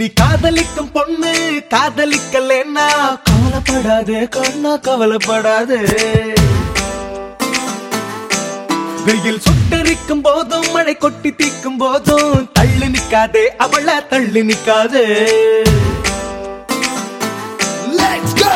நீ காதலிக்கும் பொண்ணு காதலிக்கலன்னா கவலைப்படாதே கண்ணா கவலைப்படாதே வெயில் சுட்டரிக்கும் போதும் மழை கொட்டி தீக்கும் போதும் தள்ளி நிக்காதே அவள தள்ளி நிக்காதே Let's go!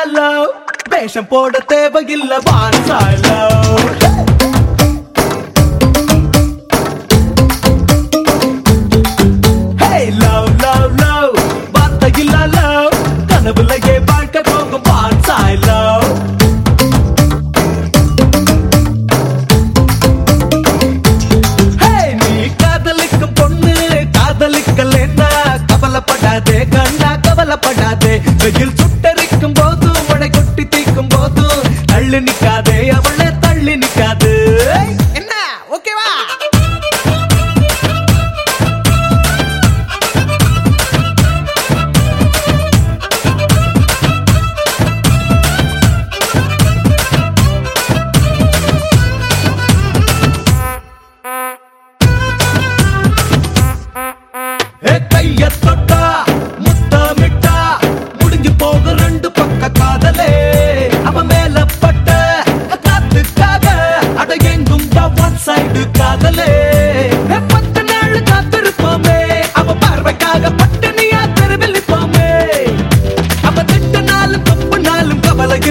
போட்டு இல்ல லவ் வேஷம் போட தேவையில்ல வான்சா love Hey, love, love, love. வார்த்தையில்ல love. கனவுலயே வாழ்க்கை போகும் வான்சாய் love. Hey, நீ காதலிக்கும் பொண்ணு காதலிக்கலன்னா கவலைப்படாதே கண்ணா கவலைப்படாதே வெயில் போதும் தள்ளி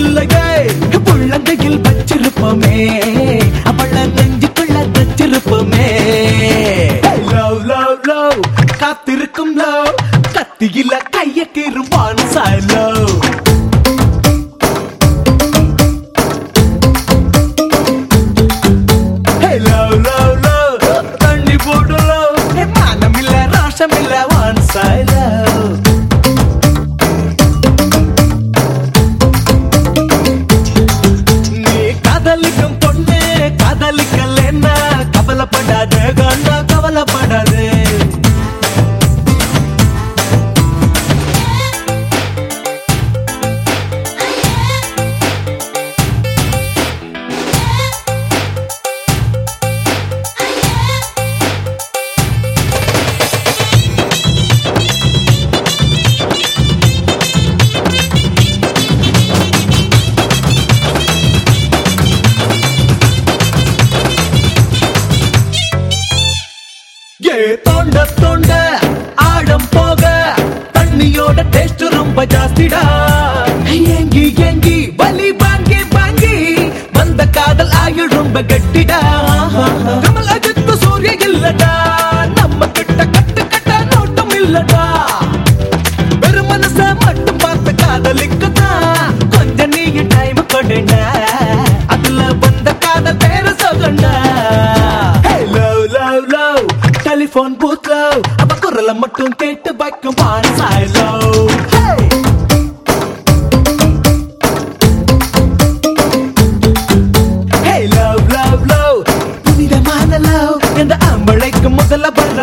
இல்லையே. புள்ளங்கையில் வச்சிருப்போமே. அவள நெஞ்சுக்குள்ள தச்சிருப்போமே. Love love love. காத்திருக்கும் லவ். கத்தியில கைய கீறுவான் சாய் லவ். காதலிக்கலன்னா கவலைப்படாத கண்ணா. தோண்ட தோண்ட ஆழம் போக தண்ணியோட டேஸ்ட் ரொம்ப ஜாஸ்திடா. ஏங்கி ஏங்கி வலி வாங்கி வாங்கி வந்த காதல் ஆயுள் ரொம்ப கட்டிடா. கமல் அஜித் சூரிய இல்லடா நம்ம கிட்ட கட்டு கட்ட நோட்டம் இல்லடா. வெறும் மனச மட்டும் பார்த்து காதலிக்குதான். கொஞ்சம் நீ டைம் கொடுடா. டெலிபோன் பூத் லவ் அவ குரலை மட்டும் கேட்டு பைக்கும் பான்சாய் சாயலோ Hey! Love love love. புனிதமான என்ற அம்பளைக்கு முதல்ல வர்ற